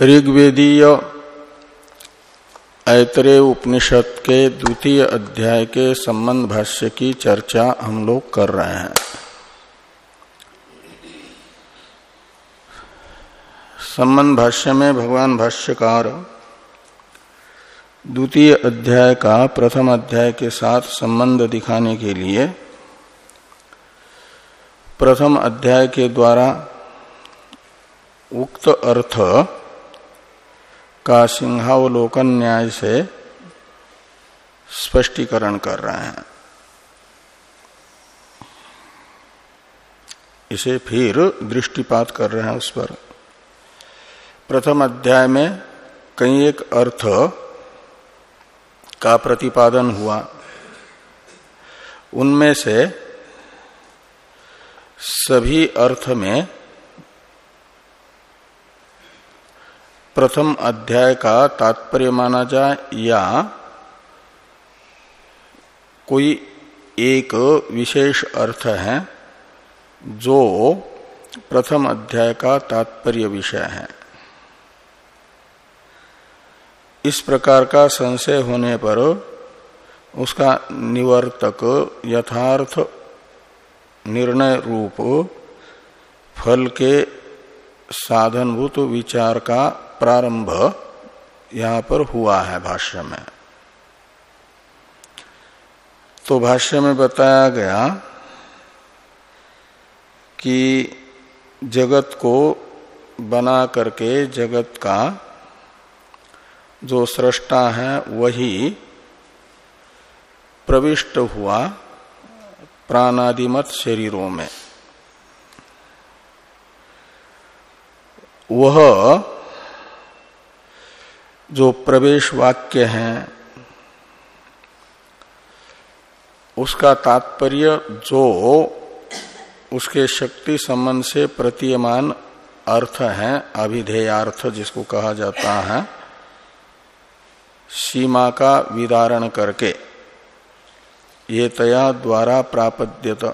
ऋग्वेदीय ऐतरे उपनिषद के द्वितीय अध्याय के संबंध भाष्य की चर्चा हम लोग कर रहे हैं। संबंध भाष्य में भगवान भाष्यकार द्वितीय अध्याय का प्रथम अध्याय के साथ संबंध दिखाने के लिए प्रथम अध्याय के द्वारा उक्त अर्थ का सिंहावलोकन न्याय से स्पष्टीकरण कर रहे हैं। इसे फिर दृष्टिपात कर रहे हैं उस पर। प्रथम अध्याय में कई एक अर्थ का प्रतिपादन हुआ। उनमें से सभी अर्थ में प्रथम अध्याय का तात्पर्य माना जाए या कोई एक विशेष अर्थ है जो प्रथम अध्याय का तात्पर्य विषय है। इस प्रकार का संशय होने पर उसका निवर्तक यथार्थ निर्णय रूप फल के साधनभूत विचार का प्रारंभ यहाँ पर हुआ है भाष्य में। तो भाष्य में बताया गया कि जगत को बना करके जगत का जो सृष्टा है, वही प्रविष्ट हुआ प्राणादिमत शरीरों में। वह जो प्रवेश वाक्य है, उसका तात्पर्य जो उसके शक्ति संबंध से प्रतीयमान अर्थ है, अभिधेयार्थ जिसको कहा जाता है, सीमा का विदारण करके, ये तया द्वारा प्रापद्यत।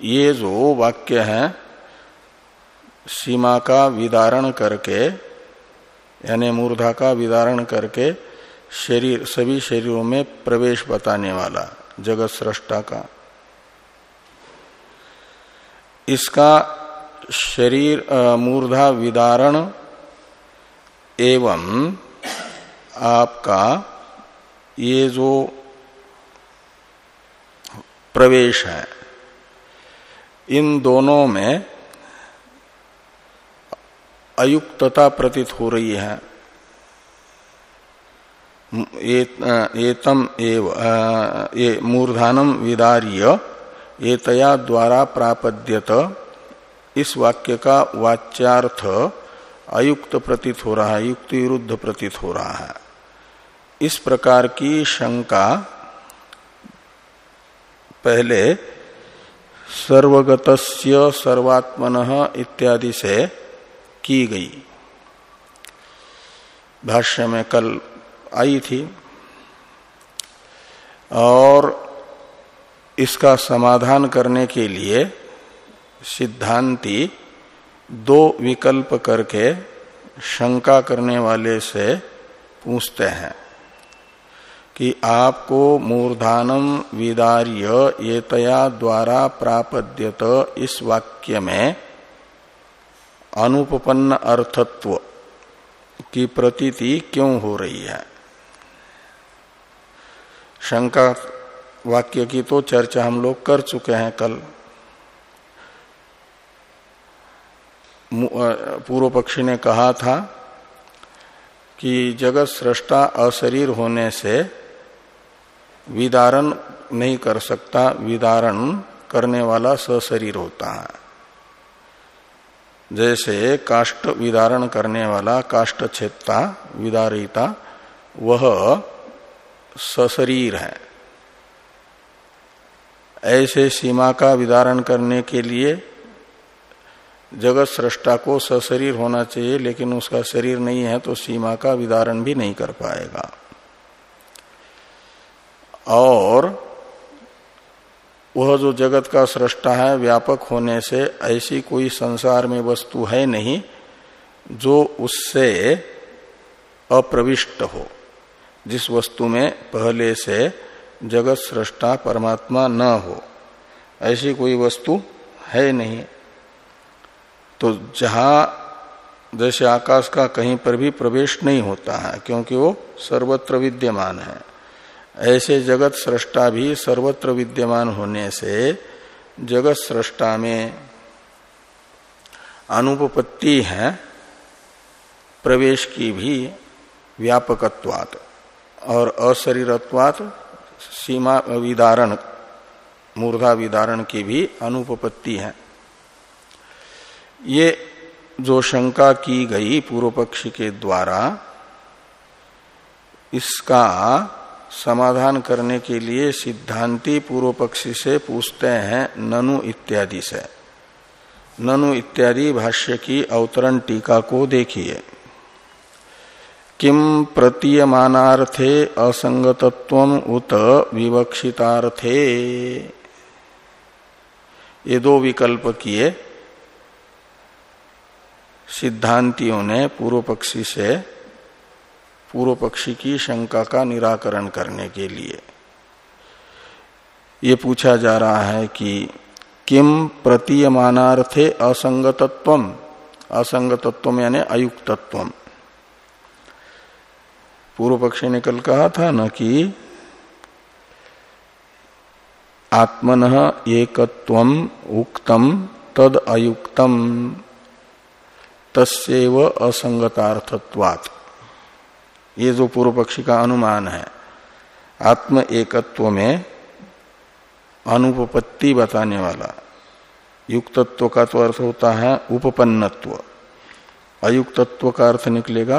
ये जो वाक्य है, सीमा का विदारण करके यानी मूर्धा का विदारण करके शरीर, सभी शरीरों में प्रवेश बताने वाला, जगत सृष्टा का। इसका शरीर मूर्धा विदारण एवं आपका ये जो प्रवेश है, इन दोनों में अयुक्तता प्रतीत हो रही है। एतम एव ये मूर्धानम विदार्य एतया द्वारा प्रापद्यत। इस वाक्य का वाच्यार्थ अयुक्त प्रतीत हो रहा है युक्ति विरुद्ध प्रतीत हो रहा है। इस प्रकार की शंका पहले सर्वगतस्य सर्वात्मन इत्यादि से की गई। भाष्य में कल आई थी। और इसका समाधान करने के लिए सिद्धांति दो विकल्प करके शंका करने वाले से पूछते हैं कि आपको मूर्धानम विदार्य एतया द्वारा प्रापद्यत इस वाक्य में अनुपन्न अर्थत्व की प्रतीति क्यों हो रही है? शंका वाक्य की तो चर्चा हम लोग कर चुके हैं कल। पूर्व पक्षी ने कहा था कि जगत सृष्टा अशरीर होने से विदारण नहीं कर सकता, विदारण करने वाला सशरीर होता है। जैसे काष्ट विदारण करने वाला, काष्ट छेदता, विदारिता, वह सशरीर है। ऐसे सीमा का विदारण करने के लिए जगत सृष्टा को सशरीर होना चाहिए, लेकिन उसका शरीर नहीं है तो सीमा का विदारण भी नहीं कर पाएगा। और वह जो जगत का सृष्टा है, व्यापक होने से ऐसी कोई संसार में वस्तु है नहीं, जो उससे अप्रविष्ट हो। जिस वस्तु में पहले से जगत सृष्टा परमात्मा न हो, ऐसी कोई वस्तु है नहीं। तो जहाँ जैसे आकाश का कहीं पर भी प्रवेश नहीं होता है, क्योंकि वो सर्वत्र विद्यमान है। ऐसे जगत सृष्टा भी सर्वत्र विद्यमान होने से जगत सृष्टा में अनुपपत्ति है, प्रवेश की भी व्यापकत्वात और अशरीरत्वात सीमा विदारण, मूर्धा विदारण की भी अनुपपत्ति है। ये जो शंका की गई पूर्व पक्षी के द्वारा, इसका समाधान करने के लिए सिद्धांति पूर्व पक्षी से पूछते हैं, ननु इत्यादि से। ननु इत्यादि भाष्य की अवतरण टीका को देखिए। किम प्रतीयमानार्थे असंगतत्व उत विवक्षितार्थे। ये दो विकल्प किए सिद्धांतियों ने पूर्व पक्षी से पूर्व पक्षी की शंका का निराकरण करने के लिए। ये पूछा जा रहा है कि किम प्रतीयमानार्थे असंगतत्व असंगतत्व यानी अयुक्तत्व पूर्व पक्षी ने कल कहा था न कि आत्मन एकत्व उक्तम तद अयुक्तम तस्व असंगतार्थत्वात्। ये जो पूर्व पक्षी का अनुमान है, आत्म एकत्व में अनुपपत्ति बताने वाला, युक्तत्व का तो अर्थ होता है उपपन्नत्व। अयुक्तत्व का अर्थ निकलेगा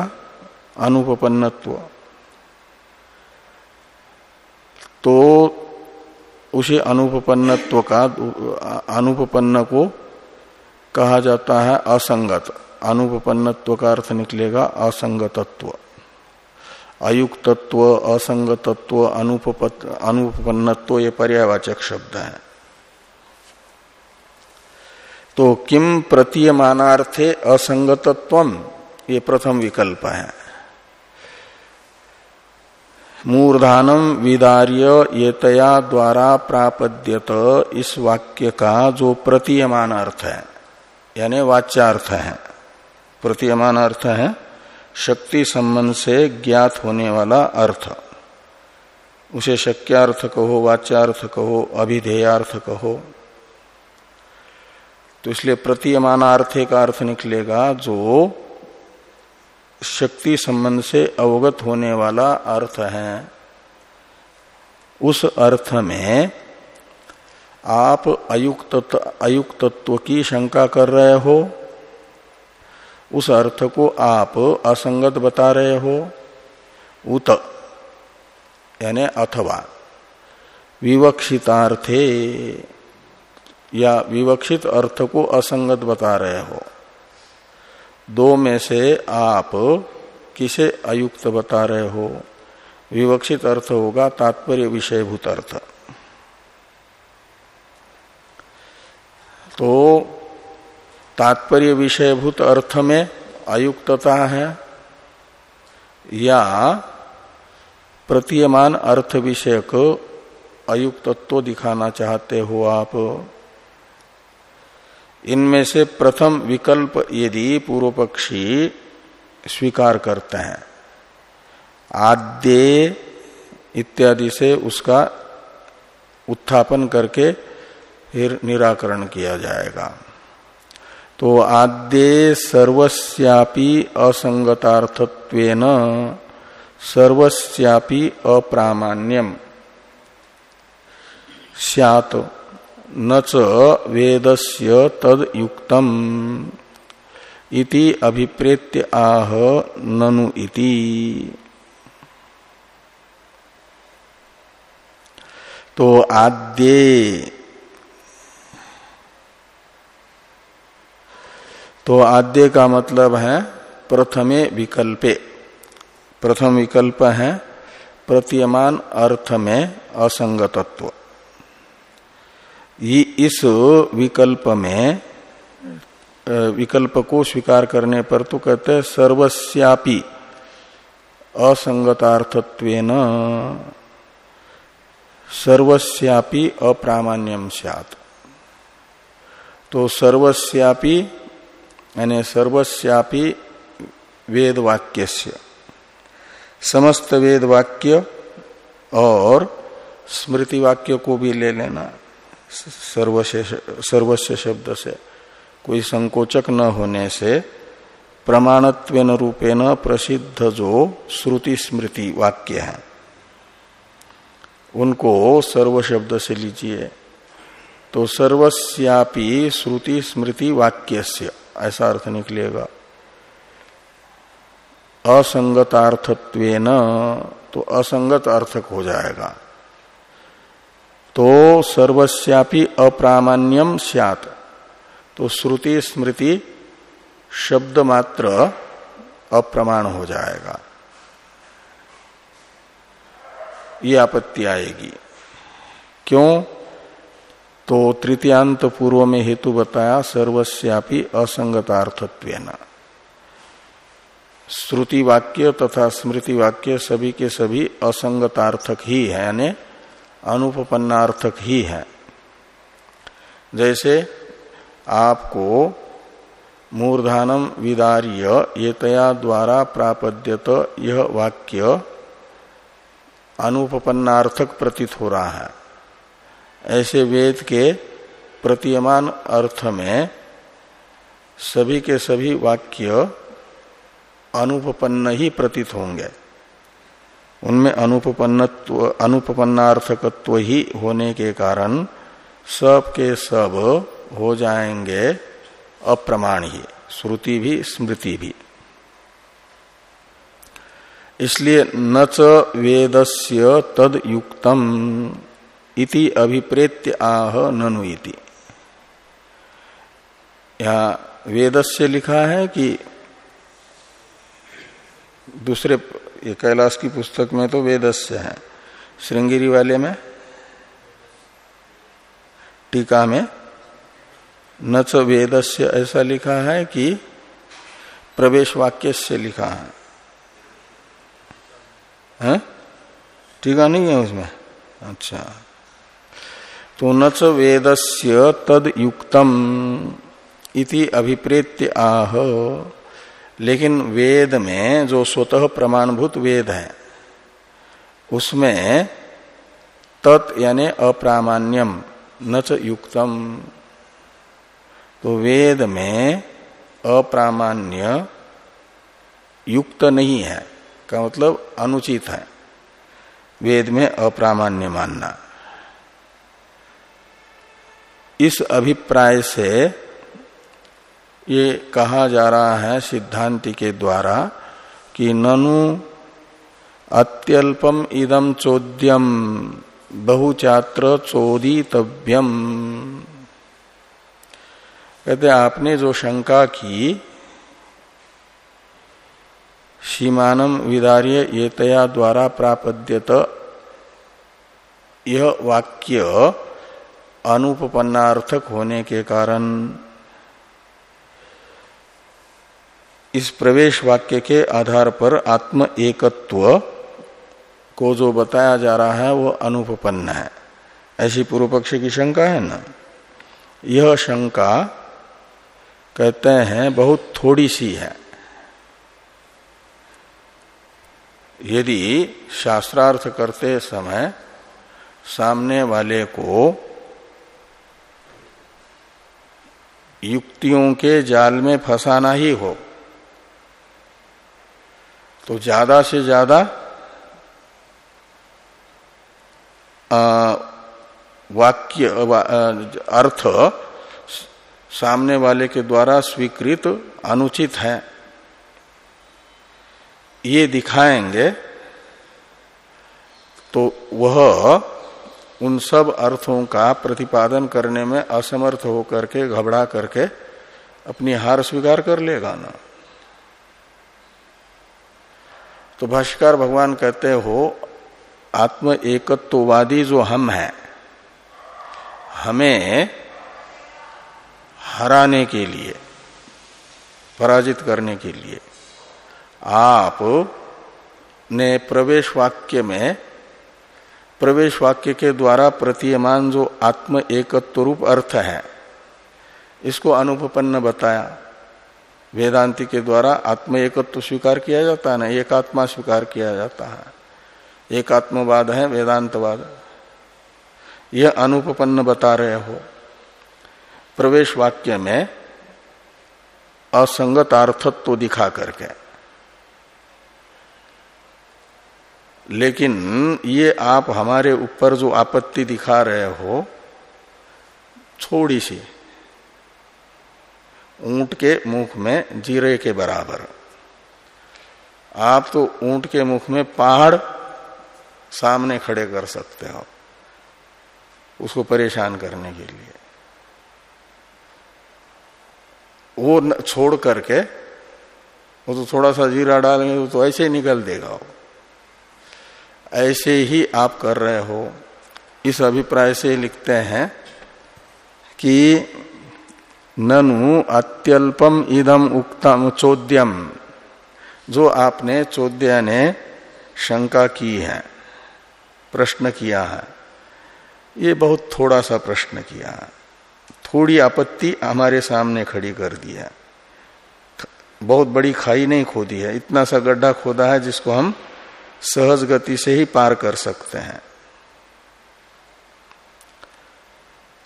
अनुपन्नत्व तो उसे अनुपन्नत्व का अनुपन्न को कहा जाता है असंगत। अनुपन्नत्व का अर्थ निकलेगा असंगतत्व। अयुक्तत्व असंगतत्व अनुपन्नत्व ये पर्यावाचक शब्द है। तो किम प्रतीयमानार्थे असंगतत्व ये प्रथम विकल्प है। मूर्धानम विदार्य येतया द्वारा प्रापद्यत इस वाक्य का जो प्रतीयमान अर्थ है, यानी वाच्यार्थ है। प्रतीयमान अर्थ है शक्ति संबंध से ज्ञात होने वाला अर्थ। उसे शक्यार्थ कहो, वाच्यार्थ कहो, अभिधेयार्थ कहो। तो इसलिए प्रतीयमानार्थे का अर्थ निकलेगा जो शक्ति संबंध से अवगत होने वाला अर्थ है। उस अर्थ में आप अयुक्त अयुक्तत्व की शंका कर रहे हो उस अर्थ को आप असंगत बता रहे हो? उत, यानी अथवा। विवक्षितार्थे, या विवक्षित अर्थ को असंगत बता रहे हो। दो में से आप किसे अयुक्त बता रहे हो? विवक्षित अर्थ होगा तात्पर्य विषयभूत अर्थ तो तात्पर्य विषयभूत अर्थ में अयुक्तता है या प्रतीयमान अर्थ विषयक अयुक्तत्व दिखाना चाहते हो आप। इनमें से प्रथम विकल्प यदि पूर्व पक्षी स्वीकार करते हैं, आद्य इत्यादि से उसका उत्थापन करके फिर निराकरण किया जाएगा। तो आद्य सर्वस्यापि असंगतार्थत्वेन, सर्वस्यापि अप्रामाण्यम। सैत न च वेदस्य तद युक्तम। इति अभिप्रेत्य आह ननु इति। तो आद्य तो आद्य का मतलब है प्रथमे विकल्पे। प्रथम विकल्प है प्रतीयमान अर्थ में असंगतत्व। इस विकल्प में विकल्प को स्वीकार करने पर तो कहते हैं सर्वस्यापि असंगतार्थत्व सर्वस्यापि अप्रामाण्यम सत तो सर्वस्यापि यानी सर्वस्यापि वेद वाक्य समस्त वेद वाक्य और स्मृति वाक्य को भी ले लेना। सर्वस्व शब्द से। कोई संकोचक न होने से प्रमाणत्व रूपेण प्रसिद्ध जो श्रुति स्मृति वाक्य है, उनको सर्व शब्द से लीजिए। तो सर्वस्यापि श्रुति स्मृति वाक्य ऐसा अर्थ निकलेगा। असंगतार्थत्व तो असंगत अर्थक हो जाएगा। तो सर्वस्यापि अप्रामाण्यम सियात। तो श्रुति स्मृति शब्द मात्र अप्रमाण हो जाएगा। ये आपत्ति आएगी। क्यों? तो तृतीयांत पूर्व में हेतु बताया सर्वस्यापि असंगतार्थत्व श्रुति वाक्य तथा स्मृति वाक्य सभी के सभी असंगतार्थक ही है, यानी अनुपन्नार्थक ही है। जैसे आपको मूर्धानम विदार्य ये तया द्वारा प्रापद्यत यह वाक्य अनुपन्नार्थक प्रतीत हो रहा है। ऐसे वेद के प्रतीयमान अर्थ में सभी के सभी वाक्य अनुपन्न ही प्रतीत होंगे। उनमें अनुपन्नत्व अनुपन्नार्थकत्व ही होने के कारण सब के सब हो जाएँगे अप्रमाण ही श्रुति भी, स्मृति भी। इसलिए न च वेदस्य तद युक्तम इति अभिप्रेत्य आह ननु इति। यहाँ वेदस्य लिखा है कि दूसरे ये कैलाश की पुस्तक में तो वेदस्य है। श्रृंगिरी वाले में, टीका में न च वेदस्य ऐसा लिखा है कि प्रवेश वाक्य से लिखा है। हैं? टीका नहीं है उसमें? अच्छा। तो न च वेदस्य तद युक्तम इति अभिप्रेत्य आह। लेकिन वेद में जो स्वतः प्रमाणभूत वेद है, उसमें तत् यानी अप्रामाण्यम न च युक्तम। तो वेद में अप्रामाण्य युक्त नहीं है, का मतलब अनुचित है। वेद में अप्रामाण्य मानना। इस अभिप्राय से ये कहा जा रहा है सिद्धांति के द्वारा कि ननु अत्यल्पम इदम चोद्यम बहुचात्र चोदितव्यम। कहते आपने जो शंका की सीमानम विदार्य ये तया द्वारा प्रापद्यत यह वाक्य अनुपन्नार्थक होने के कारण इस प्रवेश वाक्य के आधार पर आत्म एकत्व को जो बताया जा रहा है, वो अनुपन्न है। ऐसी पूर्व पक्ष की शंका है ना? यह शंका कहते हैं, बहुत थोड़ी सी है। यदि शास्त्रार्थ करते समय सामने वाले को युक्तियों के जाल में फंसाना ही हो। तो ज़्यादा से ज़्यादा वाक्य अर्थ सामने वाले के द्वारा स्वीकृत अनुचित है। ये दिखाएँगे तो वह उन सब अर्थों का प्रतिपादन करने में असमर्थ होकर के, घबरा करके अपनी हार स्वीकार कर लेगा ना तो भाष्कर भगवान कहते हो, आत्म एकत्ववादी जो हम हैं, हमें हराने के लिए, पराजित करने के लिए, आप ने प्रवेश वाक्य में प्रवेश वाक्य के द्वारा प्रतीयमान जो आत्म एकत्व रूप अर्थ है, इसको अनुपन्न बताया। वेदांति के द्वारा आत्म एकत्व स्वीकार किया जाता है ना एकात्मा स्वीकार किया जाता है। एकात्मवाद है, वेदांतवाद। यह अनुपन्न बता रहे हो। प्रवेश वाक्य में असंगत अर्थत्व दिखा करके। लेकिन ये आप हमारे ऊपर जो आपत्ति दिखा रहे हो छोड़ी सी ऊँट के मुख में जीरे के बराबर। आप तो ऊँट के मुख में पहाड़ सामने खड़े कर सकते हो उसको परेशान करने के लिए। वो छोड़ करके वो तो थोड़ा सा जीरा डालेंगे तो ऐसे ही निकल देगा वो। ऐसे ही आप कर रहे हो। इस अभिप्राय से लिखते हैं कि ननु अत्यल्पम इदम उक्तम चोद्यम। जो आपने चौद्य ने शंका की है, प्रश्न किया है, ये बहुत थोड़ा सा प्रश्न किया है। थोड़ी आपत्ति हमारे सामने खड़ी कर दिया बहुत बड़ी खाई नहीं खोदी है, इतना सा गड्ढा खोदा है जिसको हम सहज गति से ही पार कर सकते हैं।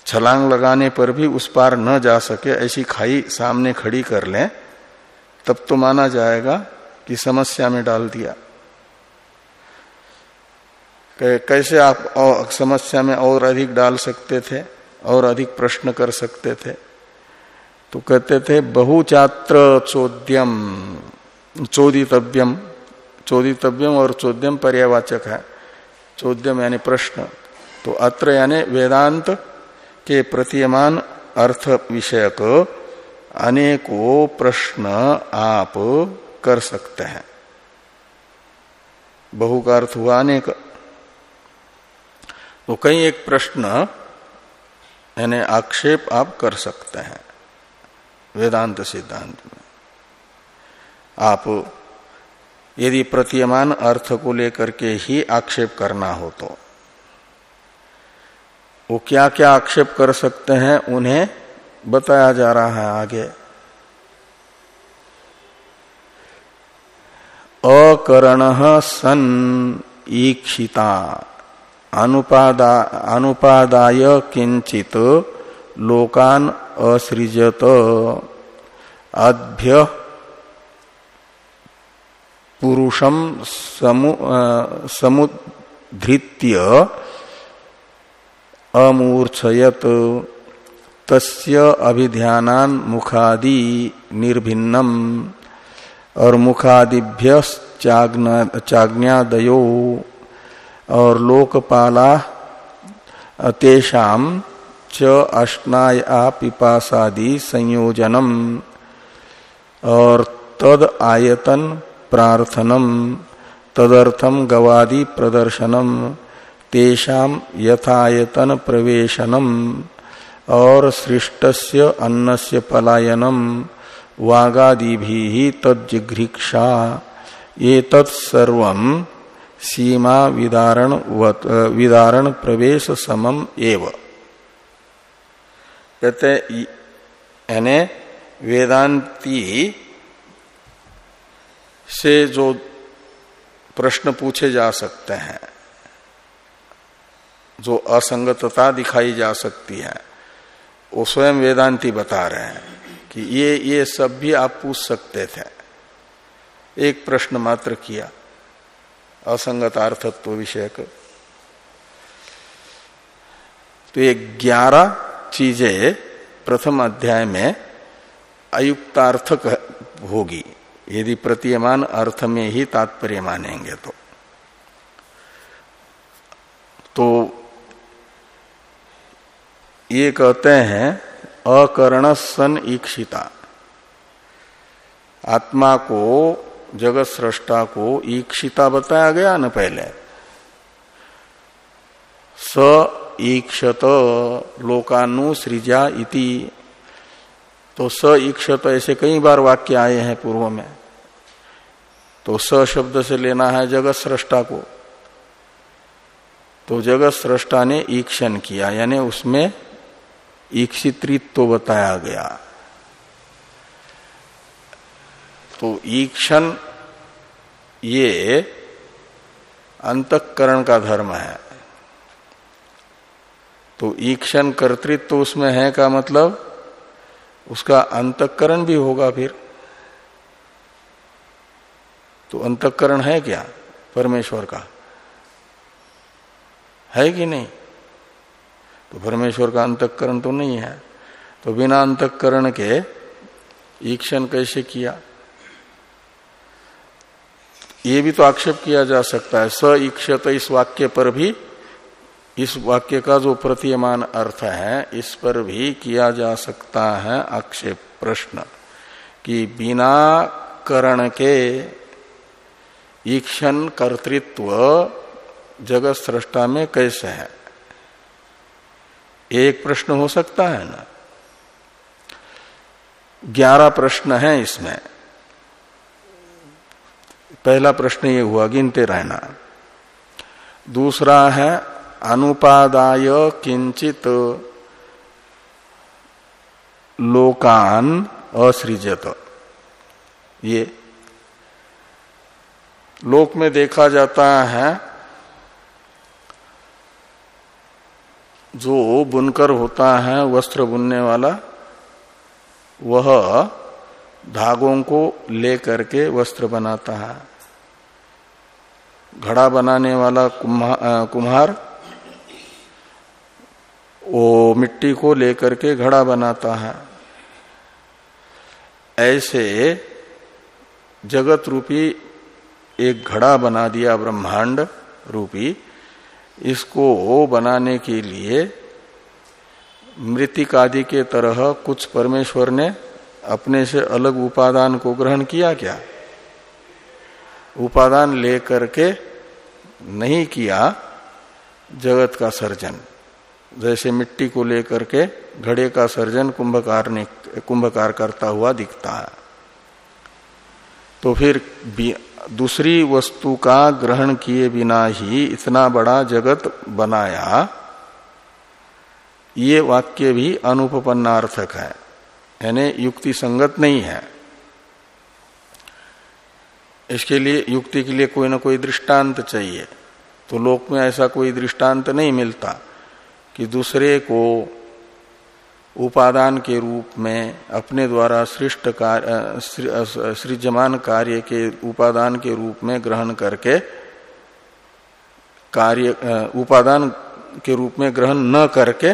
छलांग लगाने पर भी उस पार न जा सके, ऐसी खाई सामने खड़ी कर लें, तब तो माना जाएगा कि समस्या में डाल दिया। कैसे आप समस्या में और अधिक डाल सकते थे, और अधिक प्रश्न कर सकते थे? तो कहते थे, बहुचात्र चोद्यम, चोदितव्यम। चोदितव्यम और चौद्यम पर्यावाचक है। चौद्यम यानी प्रश्न। तो अत्र यानी वेदांत के प्रतीयमान अर्थ विषयक अनेकों प्रश्न आप कर सकते हैं। बहु का अर्थ हुआ अनेक। तो कई एक प्रश्न, यानी आक्षेप आप कर सकते हैं। वेदांत सिद्धांत में। आप यदि प्रतीयमान अर्थ को लेकर के ही आक्षेप करना हो तो। वो क्या क्या आक्षेप कर सकते हैं, उन्हें बताया जा रहा है आगे। अकरण सन ईक्षिता, अनुपादा, अनुपादाय किंचित लोकान असृजत। अभ्य पुरुषम समु, समुधृत्य अमूर्छयत तस्य अभिध्यानान मुखादि निर्भिन्नम। और मुखादिभ्य चाज्ञादयो और लोकपाला तेषाम च अष्टाया पिपासादि संयोजनम। और तद आयतन प्रार्थनम तदर्थम गवादि प्रदर्शनम तेषाम यथायतन प्रवेशनम और सृष्टस्य अन्नस्य पलायनम वागादि भी तज्जिघ्रिक्षा। ये तत्सर्व सीमा विदारण विदारण प्रवेश समम एव कहते यानी वेदांती से जो प्रश्न पूछे जा सकते हैं, जो असंगतता दिखाई जा सकती है, वो स्वयं वेदांती बता रहे हैं कि ये ये सब भी आप पूछ सकते थे। एक प्रश्न मात्र किया, असंगतार्थत्व विषयक। तो ये ग्यारह चीज़ें प्रथम अध्याय में अयुक्तार्थक होगी। यदि प्रतीयमान अर्थ में ही तात्पर्य मानेंगे तो। तो ये कहते हैं अकर्ण सन ईक्षिता। आत्मा को जगत सृष्टा को ईक्षिता बताया गया न पहले। स ईक्षत लोकानुसृजा इति। तो स ईक्षत ऐसे कई बार वाक्य आए हैं पूर्व में। तो स शब्द से लेना है जगत सृष्टा को। तो जगत सृष्टा ने ईक्षण किया, यानी उसमें ईक्षित्रित्व तो बताया गया। तो ईक्षण ये अंतकरण का धर्म है। तो ईक्षण कर्तृत्व तो उसमें है का मतलब? उसका अंतकरण भी होगा फिर। तो अंतकरण है क्या परमेश्वर का? है कि नहीं? तो परमेश्वर का अंतकरण तो नहीं है। तो बिना अंतकरण के ईक्षण कैसे किया? ये भी तो आक्षेप किया जा सकता है। स ईक्षत इस वाक्य पर भी, इस वाक्य का जो प्रतीयमान अर्थ है, इस पर भी किया जा सकता है आक्षेप, प्रश्न, कि बिना करण के ईक्षण कर्तृत्व जगत सृष्टा में कैसे है? एक प्रश्न हो सकता है ना? ग्यारह प्रश्न है इसमें। पहला प्रश्न ये हुआ, गिनते रहना। दूसरा है, अनुपादाय किंचित लोकान असृजत। ये लोक में देखा जाता है, जो बुनकर होता है, वस्त्र बुनने वाला, वह धागों को लेकर के वस्त्र बनाता है। घड़ा बनाने वाला कुम्हार, वो मिट्टी को लेकर के घड़ा बनाता है। ऐसे जगत रूपी एक घड़ा बना दिया ब्रह्मांड रूपी। इसको बनाने के लिए मृतिक आदि के तरह कुछ परमेश्वर ने अपने से अलग उपादान को ग्रहण किया क्या? उपादान लेकर के नहीं किया जगत का सर्जन। जैसे मिट्टी को लेकर के घड़े का सर्जन कुंभकार ने कुंभकार करता हुआ दिखता है। तो फिर दूसरी वस्तु का ग्रहण किए बिना ही इतना बड़ा जगत बनाया, ये वाक्य भी अनुपन्नार्थक है, यानी युक्ति संगत नहीं है। इसके लिए, युक्ति के लिए कोई ना कोई दृष्टांत चाहिए। तो लोक में ऐसा कोई दृष्टांत नहीं मिलता कि दूसरे को उपादान के रूप में अपने द्वारा सृष्ट कार्य सृजमान कार्य के उपादान के रूप में ग्रहण करके कार्य उपादान के रूप में ग्रहण न करके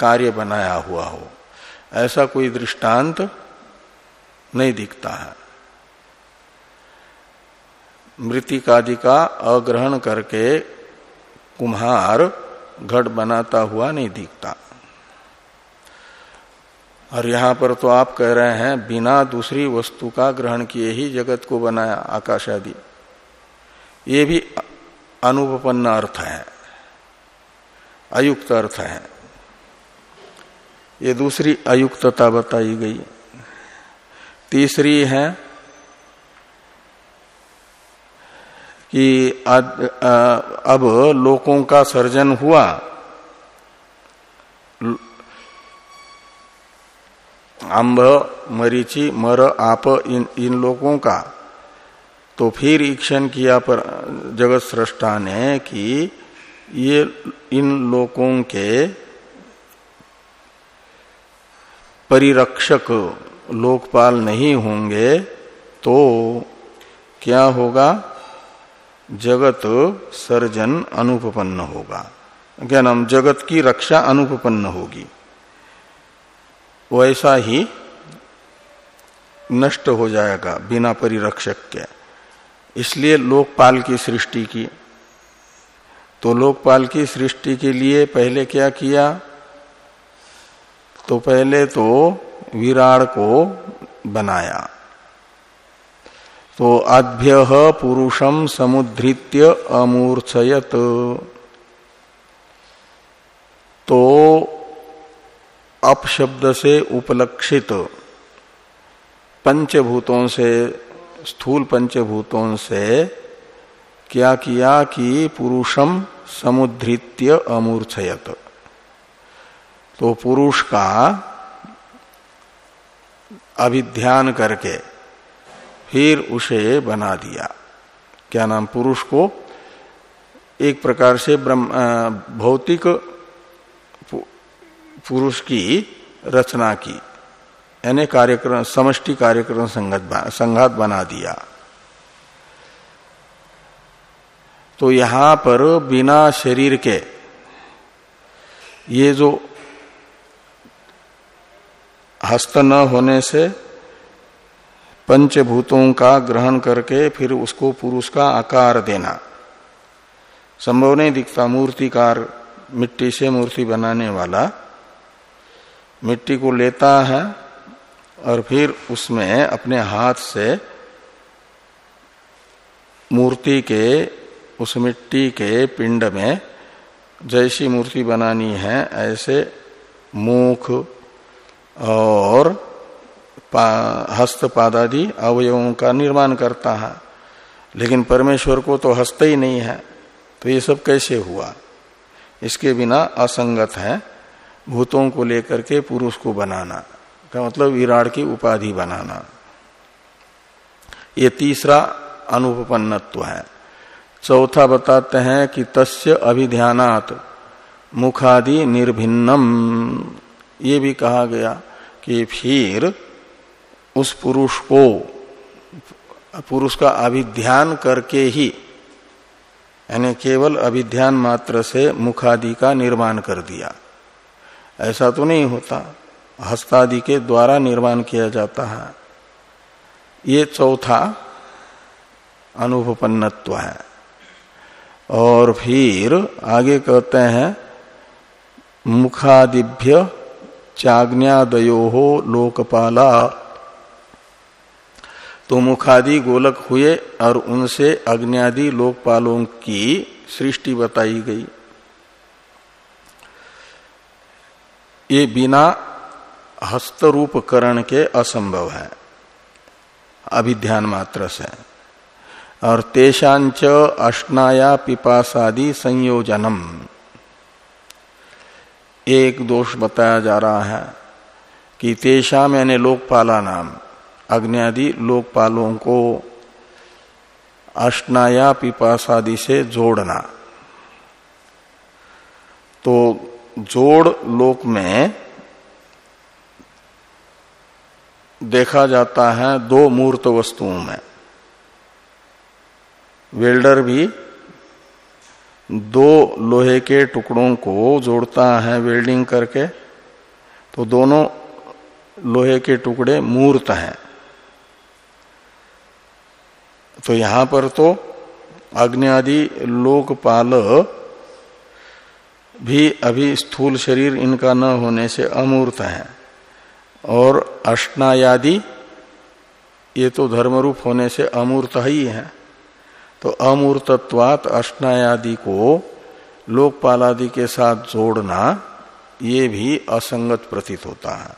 कार्य बनाया हुआ हो। ऐसा कोई दृष्टांत नहीं दिखता है। मृतिकादि का अग्रहण करके कुम्हार घट बनाता हुआ नहीं दिखता। और यहाँ पर तो आप कह रहे हैं, बिना दूसरी वस्तु का ग्रहण किए ही जगत को बनाया आकाश आदि। ये भी अनुपन्न अर्थ है, अयुक्त अर्थ है। ये दूसरी अयुक्तता बताई गई। तीसरी है कि अब लोकों का सर्जन हुआ। अम्ब मरीची, मर, आप, इन इन लोगों का। तो फिर ईक्षण किया पर, जगत सृष्टा ने कि ये इन लोगों के परिरक्षक लोकपाल नहीं होंगे तो क्या होगा? जगत सर्जन अनुपन्न होगा। क्या नाम? जगत की रक्षा अनुपन्न होगी। वैसा ही नष्ट हो जाएगा बिना परिरक्षक के। इसलिए लोकपाल की सृष्टि की। तो लोकपाल की सृष्टि के लिए पहले क्या किया? तो पहले तो विराड़ को बनाया। तो आभ्य पुरुषम समुद्रित्य अमूर्छयत। तो अपशब्द से उपलक्षित। पंचभूतों से, स्थूल पंचभूतों से क्या किया कि पुरुषम समुद्रित्य अमूर्छयत। तो पुरुष का अभिध्यान करके फिर उसे बना दिया। क्या नाम? पुरुष को एक प्रकार से ब्रह्म भौतिक पुरुष की रचना की। यानी कार्यक्रम, समष्टि कार्यक्रम संघात बना दिया। तो यहाँ पर बिना शरीर के ये जो हस्त न होने से पंचभूतों का ग्रहण करके फिर उसको पुरुष का आकार देना। संभव नहीं दिखता मूर्तिकार मिट्टी से मूर्ति बनाने वाला। मिट्टी को लेता है और फिर उसमें अपने हाथ से मूर्ति के उस मिट्टी के पिंड में जैसी मूर्ति बनानी है ऐसे मुख और पा, हस्त पादादि अवयवों का निर्माण करता है। लेकिन परमेश्वर को तो हस्त ही नहीं है। तो ये सब कैसे हुआ? इसके बिना असंगत है। भूतों को लेकर के पुरुष को बनाना। का मतलब विराट की उपाधि बनाना। ये तीसरा अनुपन्नत्व है। चौथा बताते हैं कि तस्य अभिध्यानात मुखादि निर्भिन्नम। ये भी कहा गया कि फिर उस पुरुष को, पुरुष का अभिध्यान करके ही, यानी केवल अभिध्यान मात्र से मुखादि का निर्माण कर दिया। ऐसा तो नहीं होता। हस्तादि के द्वारा निर्माण किया जाता है। ये चौथा अनुभवपन्नत्व है। और फिर आगे कहते हैं, मुखादिभ्य चाग्ञादयो हो लोकपाला। तो मुखादि गोलक हुए और उनसे अग्नियादि लोकपालों की सृष्टि बताई गई। ये बिना हस्तरूप करण के असंभव है। अभिध्यान मात्र से। और तेषांच अष्टाया पिपासादि संयोजनम। एक दोष बताया जा रहा है कि तेषाम यानी लोकपाला नाम अग्नि लोकपालों को अष्टाया पिपासादि से जोड़ना। तो जोड़ लोक में देखा जाता है दो मूर्त वस्तुओं में। वेल्डर भी दो लोहे के टुकड़ों को जोड़ता है वेल्डिंग करके तो दोनों लोहे के टुकड़े मूर्त हैं। तो यहाँ पर तो अग्नि आदि लोकपाल भी अभी स्थूल शरीर इनका न होने से अमूर्त है। और अष्टायादि ये तो धर्मरूप होने से अमूर्त ही है। तो अमूर्तत्वात अष्टायादि को लोकपालादि के साथ जोड़ना, ये भी असंगत प्रतीत होता है।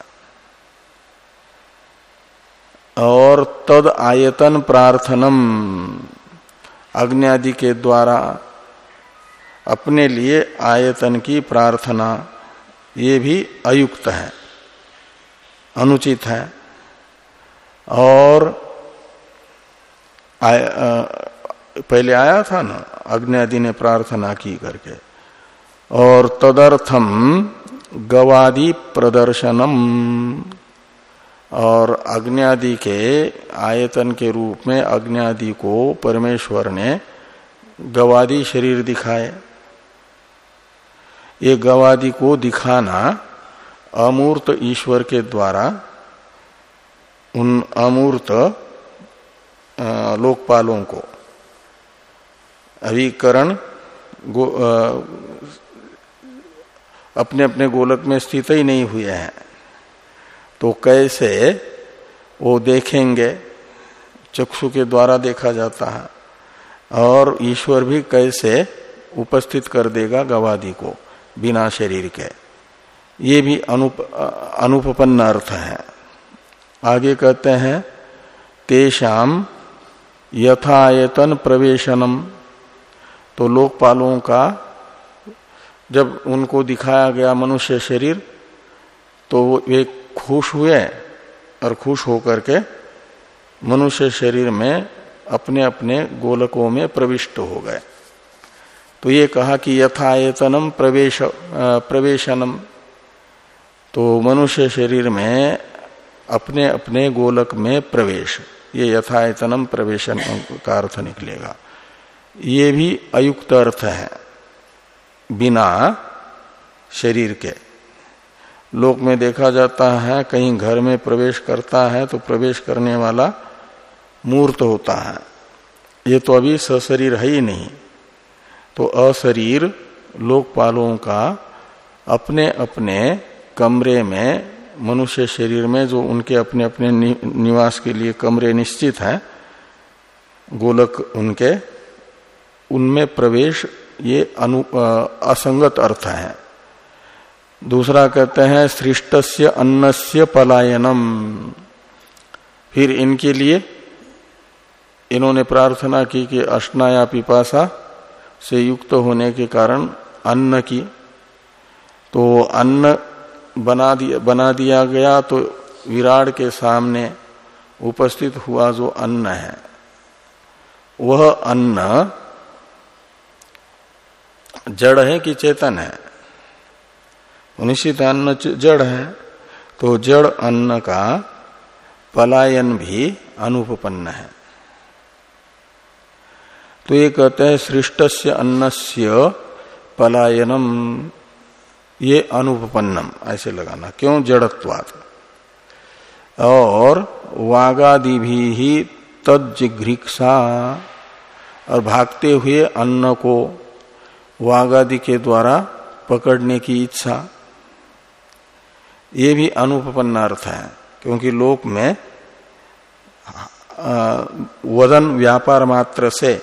और तद आयतन प्रार्थनम अग्नि आदि के द्वारा अपने लिए आयतन की प्रार्थना ये भी अयुक्त है अनुचित है। और आ, आ, पहले आया था ना अग्नि आदि ने प्रार्थना की करके। और तदर्थम गवादि प्रदर्शनम। और अग्नि के आयतन के रूप में अग्नि को परमेश्वर ने गवादी शरीर दिखाए। ये गवादि को दिखाना अमूर्त ईश्वर के द्वारा उन अमूर्त लोकपालों को। अभिकरण अपने अपने गोलक में स्थित ही नहीं हुए हैं। तो कैसे वो देखेंगे? चक्षु के द्वारा देखा जाता है। और ईश्वर भी कैसे उपस्थित कर देगा गवादी को? बिना शरीर के। ये भी अनुप अनुपन्न अर्थ है। आगे कहते हैं तेषाम यथायतन प्रवेशनम। तो लोकपालों का, जब उनको दिखाया गया मनुष्य शरीर तो वे खुश हुए और खुश होकर के मनुष्य शरीर में अपने अपने गोलकों में प्रविष्ट हो गए। तो ये कहा कि यथायतनम प्रवेश प्रवेशनम तो मनुष्य शरीर में अपने अपने गोलक में प्रवेश। ये यथायतनम प्रवेशन का अर्थ निकलेगा। ये भी अयुक्त अर्थ है, बिना शरीर के। लोक में देखा जाता है, कहीं घर में प्रवेश करता है तो प्रवेश करने वाला मूर्त होता है। ये तो अभी सशरीर है ही नहीं। तो अशरीर लोकपालों का अपने अपने कमरे में, मनुष्य शरीर में, जो उनके अपने अपने निवास के लिए कमरे निश्चित हैं, गोलक उनके, उनमें प्रवेश, ये अनु असंगत अर्थ है। दूसरा कहते हैं सृष्ट सृष्टस्य अन्नस्य पलायनम। फिर इनके लिए इन्होंने प्रार्थना की कि अष्टाया पिपासा से युक्त होने के कारण अन्न की। तो अन्न बना दिया बना दिया गया तो विराट के सामने उपस्थित हुआ जो अन्न है। वह अन्न जड़ है कि चेतन है? निश्चित अन्न जड़ है। तो जड़ अन्न का पलायन भी अनुपन्न है। तो ये कहते हैं सृष्टस्य अन्नस्य पलायनम, ये अनुपन्नम ऐसे लगाना। क्यों? जड़त्वाद और वागादि भी ही तजिघ्रिक्षा और भागते हुए अन्न को वागादि के द्वारा पकड़ने की इच्छा। ये भी अनुपन्न अर्थ है, क्योंकि लोक में वज़न व्यापार मात्र से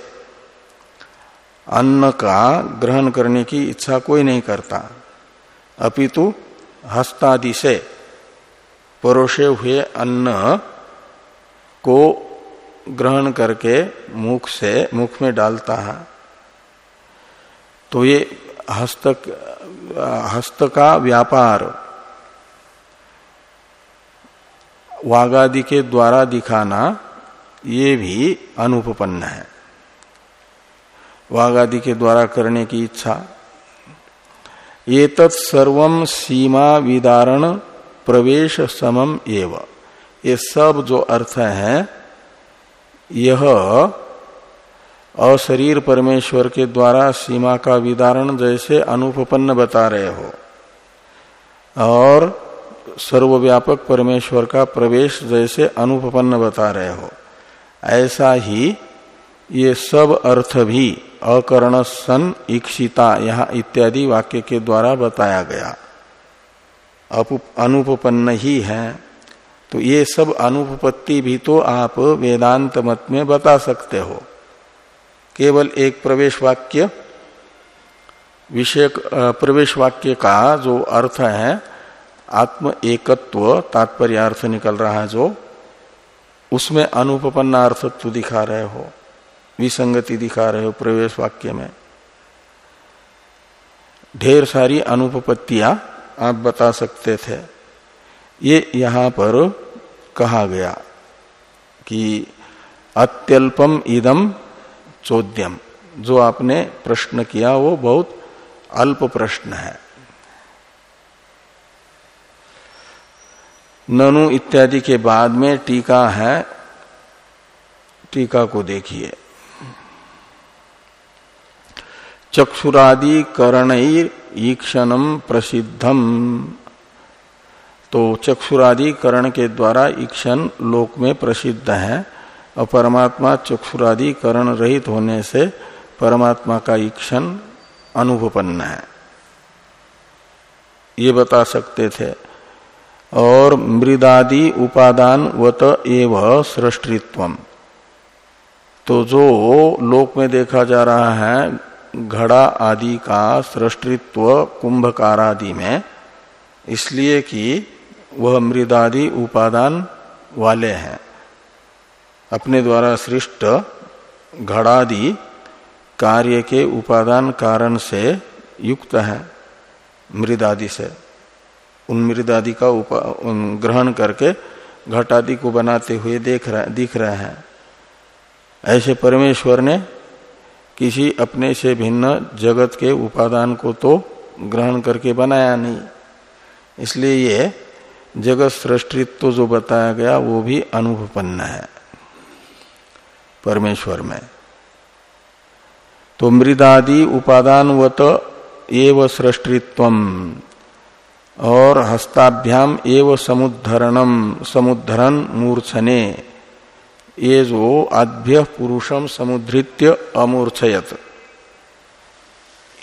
अन्न का ग्रहण करने की इच्छा कोई नहीं करता। अपितु हस्तादि से परोसे हुए अन्न को ग्रहण करके मुख से, मुख में डालता है। तो ये हस्तक हस्त का व्यापार वागादि के द्वारा दिखाना ये भी अनुपन्न है। वागादि के द्वारा करने की इच्छा। ये तत्सर्व सीमा विदारण प्रवेश समम एव। ये सब जो अर्थ है, यह अशरीर परमेश्वर के द्वारा सीमा का विदारण जैसे अनुपन्न बता रहे हो। और सर्वव्यापक परमेश्वर का प्रवेश जैसे अनुपन्न बता रहे हो। ऐसा ही ये सब अर्थ भी अकर्ण सन इक्षिता यहाँ इत्यादि वाक्य के द्वारा बताया गया। अनुपन्न ही है। तो ये सब अनुपत्ति भी तो आप वेदांत मत में बता सकते हो। केवल एक प्रवेश वाक्य, विषय प्रवेश वाक्य का जो अर्थ है, आत्म एकत्व, तात्पर्य अर्थ निकल रहा है जो, उसमें अनुपन्न अर्थत्व दिखा रहे हो। विसंगति दिखा रहे हो प्रवेश वाक्य में। ढेर सारी अनुपत्तियाँ आप बता सकते थे। ये यहाँ पर कहा गया कि अत्यल्पम इदम चौद्यम। जो आपने प्रश्न किया, वो बहुत अल्प प्रश्न है। ननु इत्यादि के बाद में टीका है, टीका को देखिए। चक्षुरादि करण ईक्षणम प्रसिद्धम। तो चक्षुरादि करण के द्वारा ईक्षण लोक में प्रसिद्ध है। और परमात्मा चक्षुरादि करण रहित होने से परमात्मा का ईक्षण अनुपन्न है। ये बता सकते थे। और मृदादि उपादान वत एव सृष्टित्व तो जो लोक में देखा जा रहा है घड़ा आदि का सृष्टित्व कुंभकार आदि में, इसलिए कि वह मृदादि उपादान वाले हैं। अपने द्वारा सृष्ट घड़ादि कार्य के उपादान कारण से युक्त है, मृदादि से। उन मृदादि का ग्रहण करके घटादि को बनाते हुए देख रहे, दिख रहे हैं। ऐसे परमेश्वर ने किसी अपने से भिन्न जगत के उपादान को तो ग्रहण करके बनाया नहीं। इसलिए ये जगत सृष्टित्व जो बताया गया, वो भी अनुभवपन्न है परमेश्वर में। तो मृदादि उपादानवत एव सृष्टित्व और हस्ताभ्याम एव समुद्धरणम समुद्धरण मूर्छने। ये जो आभ्य पुरुषम समुद्रित्य अमूर्छयत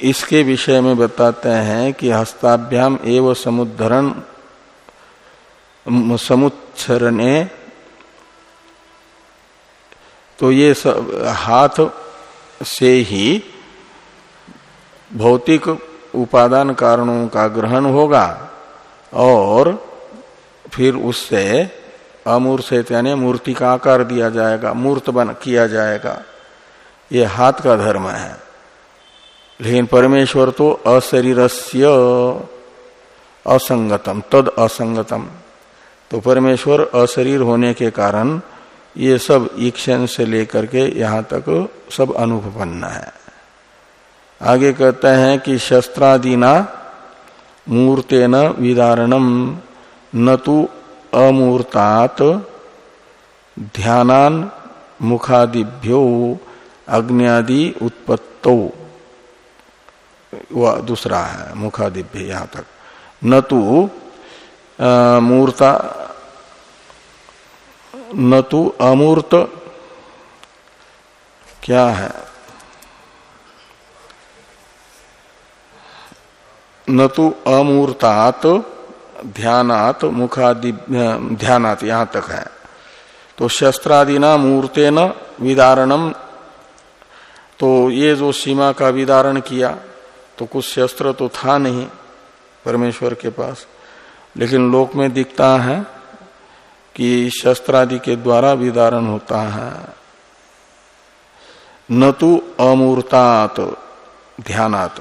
इसके विषय में बताते हैं कि हस्ताभ्याम एव समुद्धरण समुच्छरणे। तो ये सब हाथ से ही भौतिक उपादान कारणों का ग्रहण होगा और फिर उससे अमूर्त यानी मूर्ति का आकार दिया जाएगा, मूर्त बन, किया जाएगा। ये हाथ का धर्म है। लेकिन परमेश्वर तो अशरीरस्य असंगतम, तद असंगतम। तो परमेश्वर अशरीर होने के कारण ये सब ईक्षण से लेकर के यहाँ तक सब अनुपन्न है। आगे कहते हैं कि शस्त्रादिना मूर्तेन विदारणम, न तो अमूर्तात ध्यानान मुखादिभ्यो अग्नियादि उत्पत्तो। वह दूसरा है, मुखादिभ्य यहाँ तक। न तो मूर्ता, न तो अमूर्त क्या है? न तो अमूर्तात ध्यानात, मुखादि, ध्यानात, यहाँ तक है। तो शस्त्रादिना मूर्तेन विदारणम तो ये जो सीमा का विदारण किया तो कुछ शस्त्र तो था नहीं परमेश्वर के पास। लेकिन लोक में दिखता है कि शस्त्रादि के द्वारा विदारण होता है। न तो अमूर्तात, ध्यानात।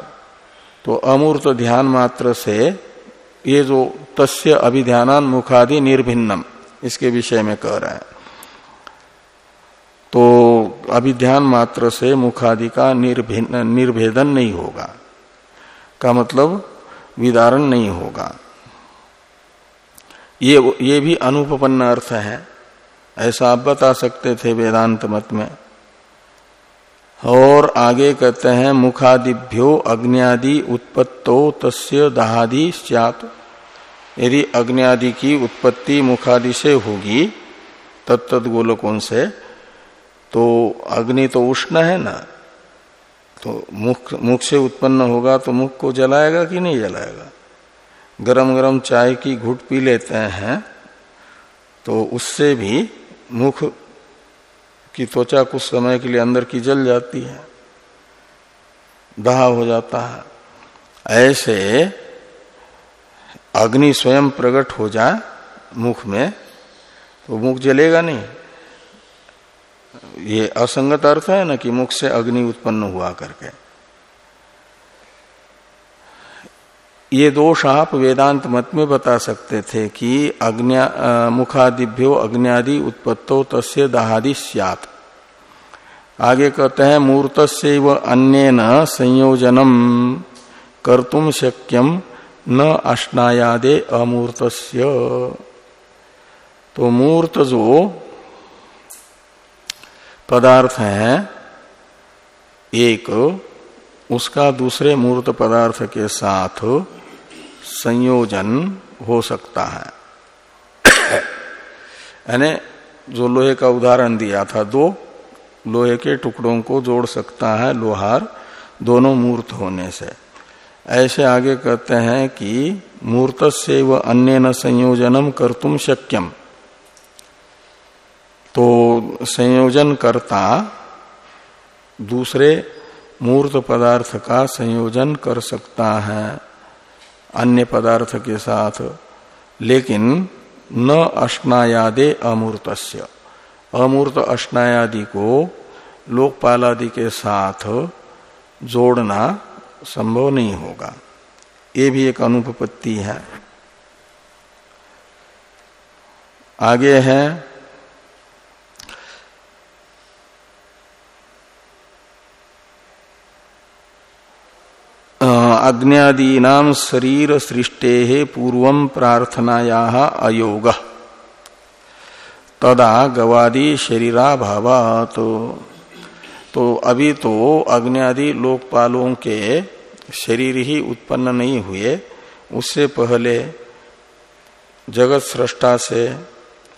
तो अमूर्त ध्यान मात्र से ये जो तस्य अभिध्यानान मुखादि निर्भिन्नम, इसके विषय में कह रहा है। तो अभिध्यान मात्र से मुखादि का निर्भेदन नहीं होगा। का मतलब विदारण नहीं होगा। ये ये भी अनुपन्न अर्थ है। ऐसा आप बता सकते थे वेदांत मत में। और आगे कहते हैं, मुखादिभ्यो अग्नियादि उत्पत्तो तस्य दहादि सियात। यदि अग्नियादि की उत्पत्ति मुखादि से होगी तत्त गोलकों से तो अग्नि तो उष्ण है ना? तो मुख मुख से उत्पन्न होगा तो मुख को जलाएगा कि नहीं जलाएगा? गरम गरम चाय की घुट पी लेते हैं तो उससे भी मुख की त्वचा कुछ समय के लिए अंदर की जल जाती है, दहा हो जाता है। ऐसे अग्नि स्वयं प्रकट हो जाए मुख में तो मुख जलेगा नहीं। ये असंगत अर्थ है ना कि मुख से अग्नि उत्पन्न हुआ करके। ये दोष आप वेदांत मत में बता सकते थे कि मुखादिभ्यो अग्नियादि उत्पत्तो तस्य दहादि सियात। आगे कहते हैं मूर्त से व अन्य संयोजनम कर्तुम शक्यम न अष्टायादे अमूर्त तो मूर्त जो पदार्थ है, एक, उसका दूसरे मूर्त पदार्थ के साथ संयोजन हो सकता है। यानी जो लोहे का उदाहरण दिया था, दो लोहे के टुकड़ों को जोड़ सकता है लोहार दोनों मूर्त होने से। ऐसे आगे कहते हैं कि मूर्त से व अन्य न संयोजनम कर तुम शक्यम। तो संयोजन करता दूसरे मूर्त पदार्थ का संयोजन कर सकता है। अन्य पदार्थ के साथ। लेकिन न अश्नायादे अमूर्तस्य। अमूर्त अष्टायादि को लोकपाल आदि के साथ जोड़ना संभव नहीं होगा। ये भी एक अनुपपत्ति है। आगे है अग्नियादीना शरीर सृष्टे पूर्व प्रार्थनाया अयोग। तदा गवादी शरीराभावात। तो, तो अभी तो अग्नियादि लोकपालों के शरीर ही उत्पन्न नहीं हुए उससे पहले जगत सृष्टा से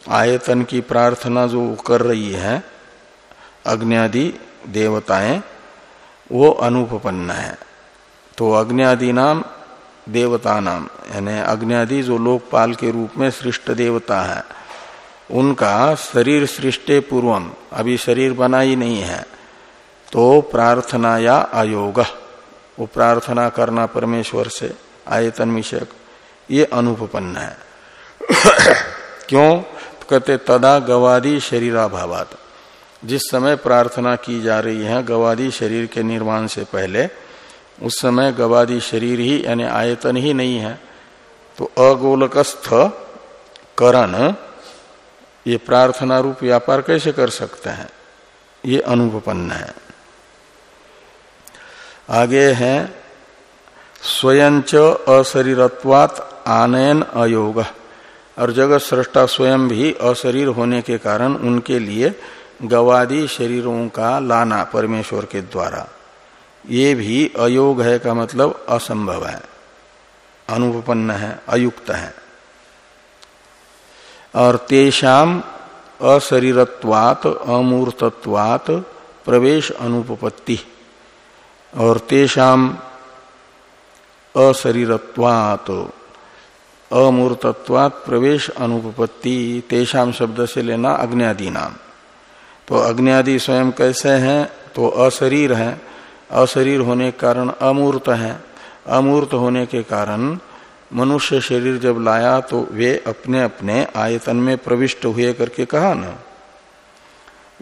आयतन की प्रार्थना जो कर रही है अग्नि देवताएँ वो अनुपन्न है। तो अग्नि नाम देवता नाम, यानी अग्नि जो लोकपाल के रूप में सृष्ट देवता है, उनका शरीर सृष्टि पूर्वम, अभी शरीर बना ही नहीं है तो प्रार्थना या अयोग वो प्रार्थना करना परमेश्वर से, आयतन विषयक, ये अनुपन्न है। क्यों? कहते, तदा गवादी शरीराभावात। जिस समय प्रार्थना की जा रही है, गवादी शरीर के निर्माण से पहले उस समय गवादी शरीर ही, यानी आयतन ही नहीं है। तो अगोलकस्थ करण, ये प्रार्थना रूप व्यापार कैसे कर सकते हैं? ये अनुपन्न है। आगे है, स्वयं च अशरीरत्वात आनयन अयोग। और जगत सृष्टा स्वयं भी अशरीर होने के कारण उनके लिए गवादी शरीरों का लाना परमेश्वर के द्वारा। ये भी अयोग है का मतलब असंभव है, अनुपन्न है, अयुक्त है। और तेषाम अशरीरत्वात अमूर्तत्वात प्रवेश अनुपपत्ति। और तेषाम अशरीरत्वात अमूर्तत्वात प्रवेश अनुपपत्ति तेषाम शब्द से लेना अग्नि नाम तो अग्नि स्वयं कैसे हैं? तो अशरीर है। अशरीर होने के कारण अमूर्त है। अमूर्त होने के कारण मनुष्य शरीर जब लाया तो वे अपने अपने आयतन में प्रविष्ट हुए करके कहा ना।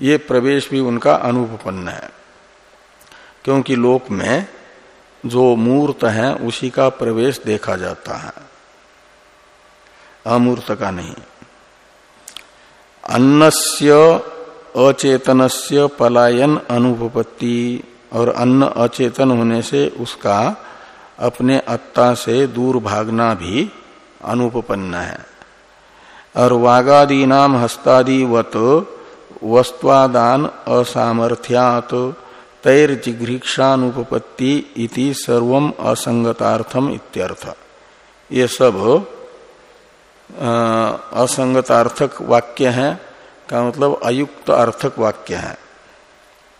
ये प्रवेश भी उनका अनुपन्न है। क्योंकि लोक में जो मूर्त है, उसी का प्रवेश देखा जाता है। अमूर्त का नहीं। अन्नस्य अचेतनस्य पलायन अनुपपत्ति। और अन्न अचेतन होने से उसका अपने अत्ता से दूर भागना भी अनुपन्न है। और वागादी नाम हस्तादिवत वस्त्वादान असामर्थ्यात तैर जिघ्रीक्षानुपत्ति इति सर्वम असंगतार्थम इत्यर्थ। ये सब असंगतार्थक वाक्य है, का मतलब अयुक्त अर्थक वाक्य है।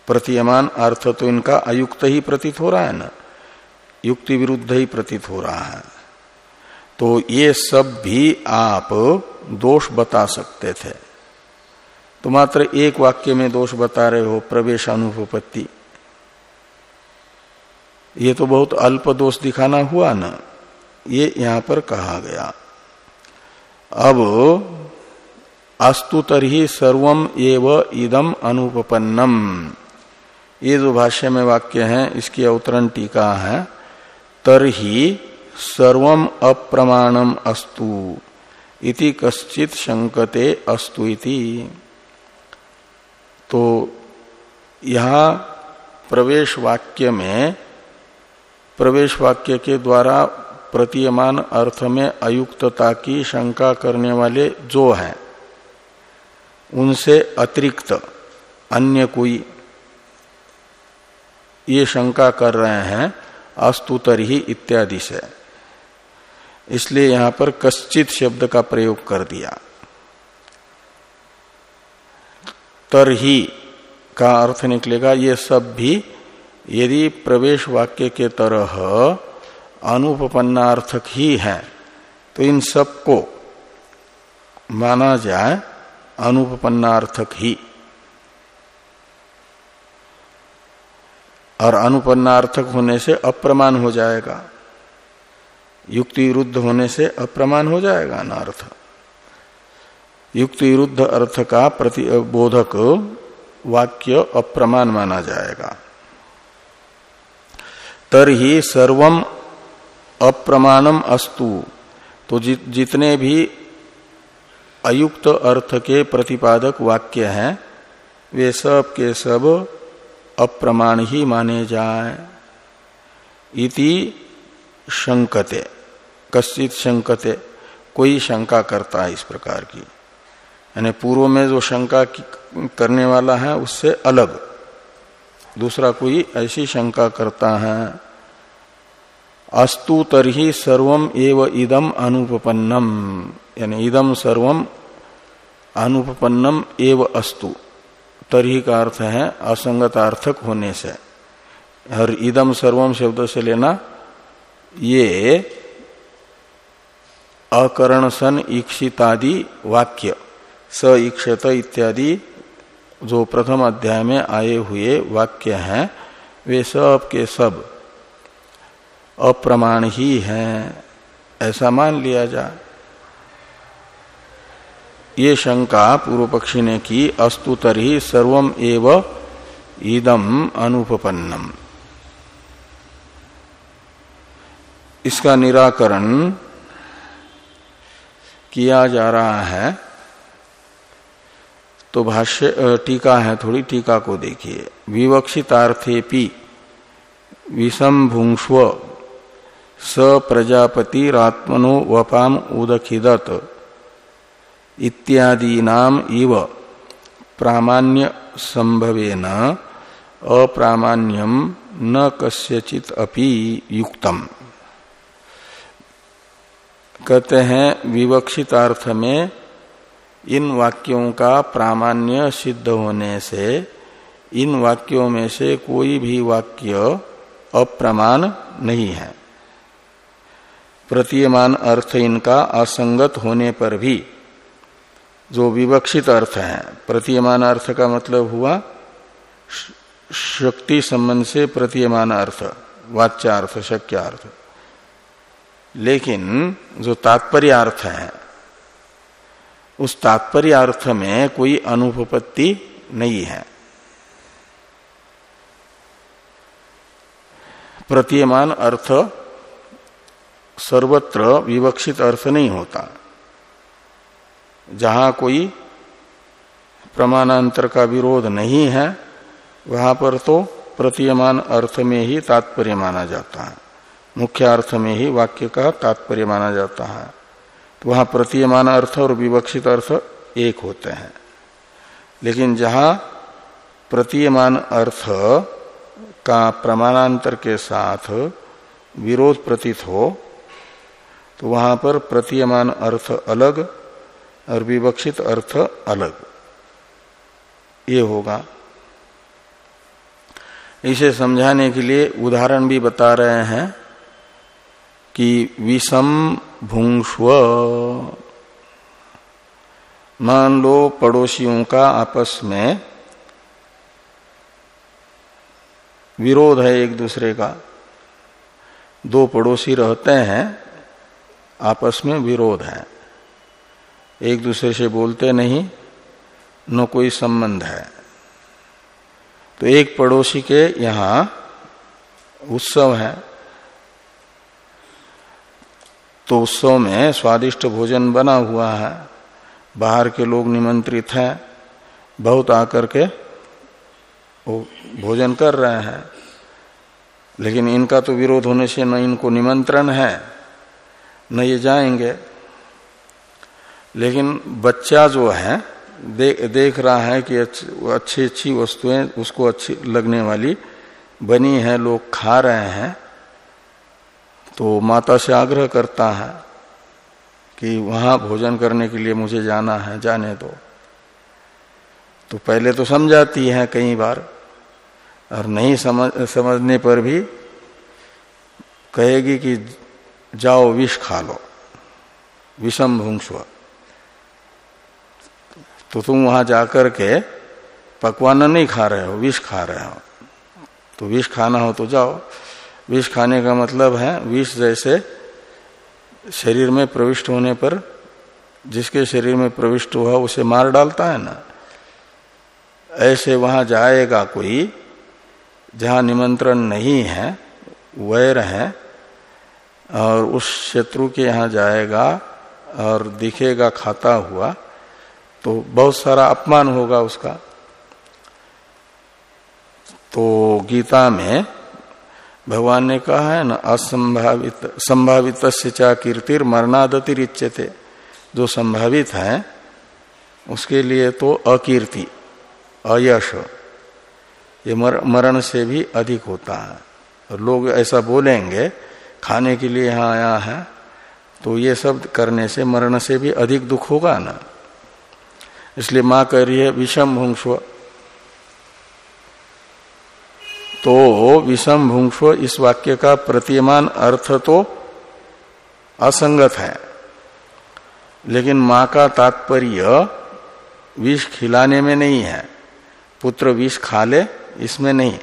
प्रतीयमान अर्थ तो इनका अयुक्त ही प्रतीत हो रहा है ना? युक्ति विरुद्ध ही प्रतीत हो रहा है। तो ये सब भी आप दोष बता सकते थे। तो मात्र एक वाक्य में दोष बता रहे हो प्रवेश अनुपत्ति ये तो बहुत अल्प दोष दिखाना हुआ ना? ये यहाँ पर कहा गया। अब अस्तु तरही सर्वम एव इदम अनुपन्नम ये जो भाष्य में वाक्य है, इसकी अवतरण टीका है, तरही सर्वम अप्रमाणम अस्तु, इति कश्चित शंकते अस्तु इति। तो यह प्रवेश वाक्य में, प्रवेश वाक्य के द्वारा प्रतीयमान अर्थ में अयुक्तता की शंका करने वाले जो हैं, उनसे अतिरिक्त अन्य कोई ये शंका कर रहे हैं अस्तुतर ही इत्यादि से। इसलिए यहाँ पर कश्चित शब्द का प्रयोग कर दिया। तरही का अर्थ निकलेगा, ये सब भी यदि प्रवेश वाक्य के तरह अनुपन्नार्थक ही है तो इन सबको माना जाए अनुपन्नार्थक ही। और अनुपन्नार्थक होने से अप्रमाण हो जाएगा। युक्ति विरुद्ध होने से अप्रमाण हो जाएगा अनार्थ। युक्ति विरुद्ध अर्थ का प्रतिबोधक वाक्य अप्रमाण माना जाएगा। तरही सर्वम अप्रमाणम अस्तु। तो जितने भी अयुक्त अर्थ के प्रतिपादक वाक्य हैं, वे सब के सब अप्रमाण ही माने जाए। इति शंकते, कश्चित शंकते, कोई शंका करता है इस प्रकार की। यानी पूर्व में जो शंका करने वाला है, उससे अलग। दूसरा कोई ऐसी शंका करता है, अस्तु तरही सर्वम एव इदम अनुपन्नम यानी इदम सर्वम अनुपन्नम एव अस्तु। तरही का अर्थ है असंगतार्थक होने से। हर इदम सर्वम शब्द से लेना, ये अकरण सन ईक्षितादि वाक्य, स ईक्षत इत्यादि जो प्रथम अध्याय में आए हुए वाक्य हैं, वे सब के सब अप्रमाण ही हैं। ऐसा मान लिया जाए ये शंका पूर्व पक्षी ने की, अस्तु तरी सर्वम एव ईदम अनुपन्नम इसका निराकरण किया जा रहा है तो भाष्य टीका है, थोड़ी टीका को देखिए। विवक्षितार्थेपि विषम भुंस्व स प्रजापतिरात्मनो वपाम उदखिदत। इत्यादि नाम इव प्रामाण्य संभवेन अप्रामाण्यम न कस्यचित अपि युक्तम। कहते हैं विवक्षित अर्थ में इन वाक्यों का प्रामाण्य सिद्ध होने से, इन वाक्यों में से कोई भी वाक्य अप्रमाण नहीं है। प्रतीयमान अर्थ इनका असंगत होने पर भी जो विवक्षित अर्थ है, प्रतीयमान अर्थ का मतलब हुआ शक्ति संबंध से प्रतीयमान अर्थ वाच्यार्थ शक्यार्थ लेकिन जो तात्पर्य अर्थ है, उस तात्पर्य अर्थ में कोई अनुपपत्ति नहीं है। प्रतीयमान अर्थ सर्वत्र विवक्षित अर्थ नहीं होता। जहाँ कोई प्रमाणांतर का विरोध नहीं है, वहाँ पर तो प्रतीयमान अर्थ में ही तात्पर्य माना जाता है। मुख्य अर्थ में ही वाक्य का तात्पर्य माना जाता है। तो वहाँ प्रतीयमान अर्थ और विवक्षित अर्थ एक होते हैं। लेकिन जहाँ प्रतीयमान अर्थ का प्रमाणांतर के साथ विरोध प्रतीत हो तो वहाँ पर प्रतीयमान अर्थ अलग और विवक्षित अर्थ अलग। ये होगा। इसे समझाने के लिए उदाहरण भी बता रहे हैं कि विषम भूंस्व मान लो पड़ोसियों का आपस में विरोध है एक दूसरे का। दो पड़ोसी रहते हैं, आपस में विरोध है। एक दूसरे से बोलते नहीं, न कोई संबंध है। तो एक पड़ोसी के यहाँ उत्सव है। तो उत्सव में स्वादिष्ट भोजन बना हुआ है। बाहर के लोग निमंत्रित हैं। बहुत आकर के वो भोजन कर रहे हैं। लेकिन इनका तो विरोध होने से न इनको निमंत्रण है, न ये जाएँगे। लेकिन बच्चा जो है दे, देख रहा है कि अच्छी अच्छी वस्तुएँ उसको अच्छी लगने वाली बनी है लोग खा रहे हैं तो माता से आग्रह करता है कि वहाँ भोजन करने के लिए मुझे जाना है जाने दो। तो पहले तो समझाती है कई बार और नहीं समझ समझने पर भी कहेगी कि जाओ विष खा लो। विषम भूंस्व तो तुम वहाँ जाकर के पकवान नहीं खा रहे हो, विष खा रहे हो। तो विष खाना हो तो जाओ। विष खाने का मतलब है, विष जैसे शरीर में प्रविष्ट होने पर जिसके शरीर में प्रविष्ट हुआ, उसे मार डालता है ना। ऐसे वहाँ जाएगा कोई, जहाँ निमंत्रण नहीं है, वैर है, और उस शत्रु के यहाँ जाएगा और दिखेगा, खाता हुआ तो बहुत सारा अपमान होगा उसका। तो गीता में भगवान ने कहा है ना असंभावित संभावित चा कीर्तिर मरणादतिरिच्यते। जो संभावित है उसके लिए तो अकीर्ति अयश ये मर, मरण से भी अधिक होता है। और लोग ऐसा बोलेंगे खाने के लिए यहाँ आया है तो ये सब करने से मरण से भी अधिक दुख होगा ना। इसलिए माँ कह रही है, विषम भूंक्ष्व तो विषम भूंक्ष्व इस वाक्य का प्रतिमान अर्थ तो असंगत है। लेकिन माँ का तात्पर्य, विष खिलाने में नहीं है। पुत्र विष खा ले, इसमें नहीं।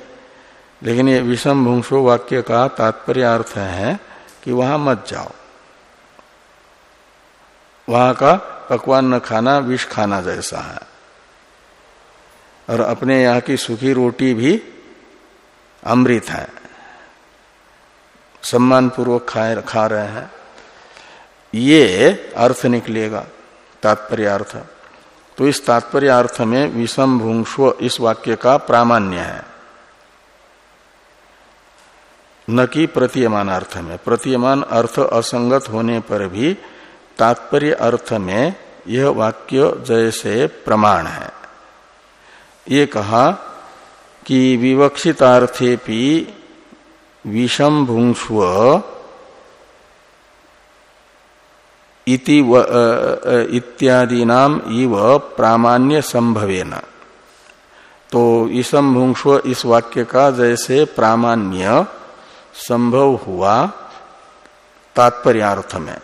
लेकिन ये विषम भूंशो वाक्य का तात्पर्य अर्थ है कि वहाँ मत जाओ। वहाँ का पकवान न खाना, विष खाना जैसा है। और अपने यहाँ की सूखी रोटी भी अमृत है। सम्मान पूर्वक खा खा रहे हैं। ये अर्थ निकलेगा, तात्पर्य अर्थ। तो इस तात्पर्य अर्थ में विषम भूंश्व इस वाक्य का प्रामाण्य है। न कि प्रतीयमान अर्थ में। प्रतीयमान अर्थ असंगत होने पर भी तात्पर्य अर्थ में यह वाक्य जैसे प्रमाण है। ये कहा कि विवक्षितार्थेपि विषम भूंस्व इत्यादि नाम इव प्रामाण्य संभवेन। तो इसम भूंस्व इस वाक्य का जैसे प्रामाण्य संभव हुआ तात्पर्यार्थ में।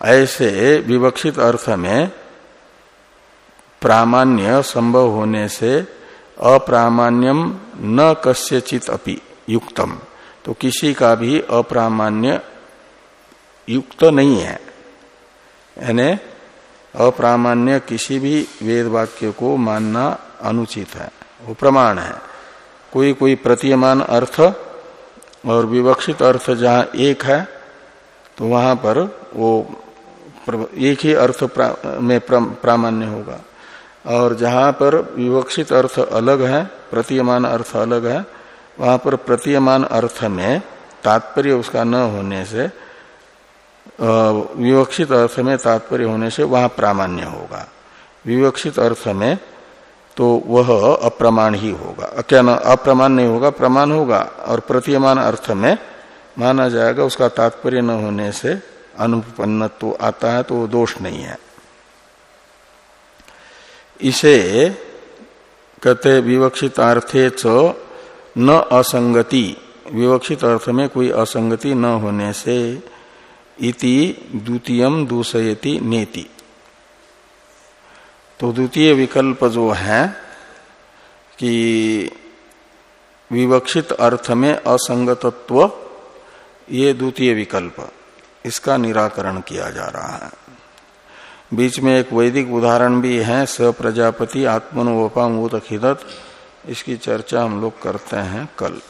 ऐसे विवक्षित अर्थ में प्रामाण्य संभव होने से अप्रामाण्यम न कस्यचित अपि युक्तम। तो किसी का भी अप्रामाण्य युक्त नहीं है। यानी अप्रामाण्य किसी भी वेद वाक्य को मानना अनुचित है, वो प्रमाण है। कोई कोई प्रतीयमान अर्थ और विवक्षित अर्थ जहाँ एक है तो वहाँ पर वो एक ही अर्थ प्रा, में प्रामाण्य होगा। और जहाँ पर विवक्षित अर्थ अलग है प्रतीयमान अर्थ अलग है वहाँ पर प्रतीयमान अर्थ में तात्पर्य उसका न होने से विवक्षित अर्थ में तात्पर्य होने से वहाँ प्रामाण्य होगा। विवक्षित अर्थ में तो वह अप्रमाण ही होगा। क्या न अप्रमाण नहीं होगा प्रमाण होगा। और प्रतीयमान अर्थ में माना जाएगा उसका तात्पर्य न होने से अनुपन्न तो आता है तो वो दोष नहीं है। इसे कहते विवक्षित अर्थे च न असंगति। विवक्षित अर्थ में कोई असंगति न होने से इति द्वितीय दूसयति नेति। तो द्वितीय विकल्प जो है कि विवक्षित अर्थ में असंगतत्व, ये द्वितीय विकल्प। इसका निराकरण किया जा रहा है। बीच में एक वैदिक उदाहरण भी है स प्रजापति आत्मनोपामूत उदखिदत इसकी चर्चा हम लोग करते हैं कल।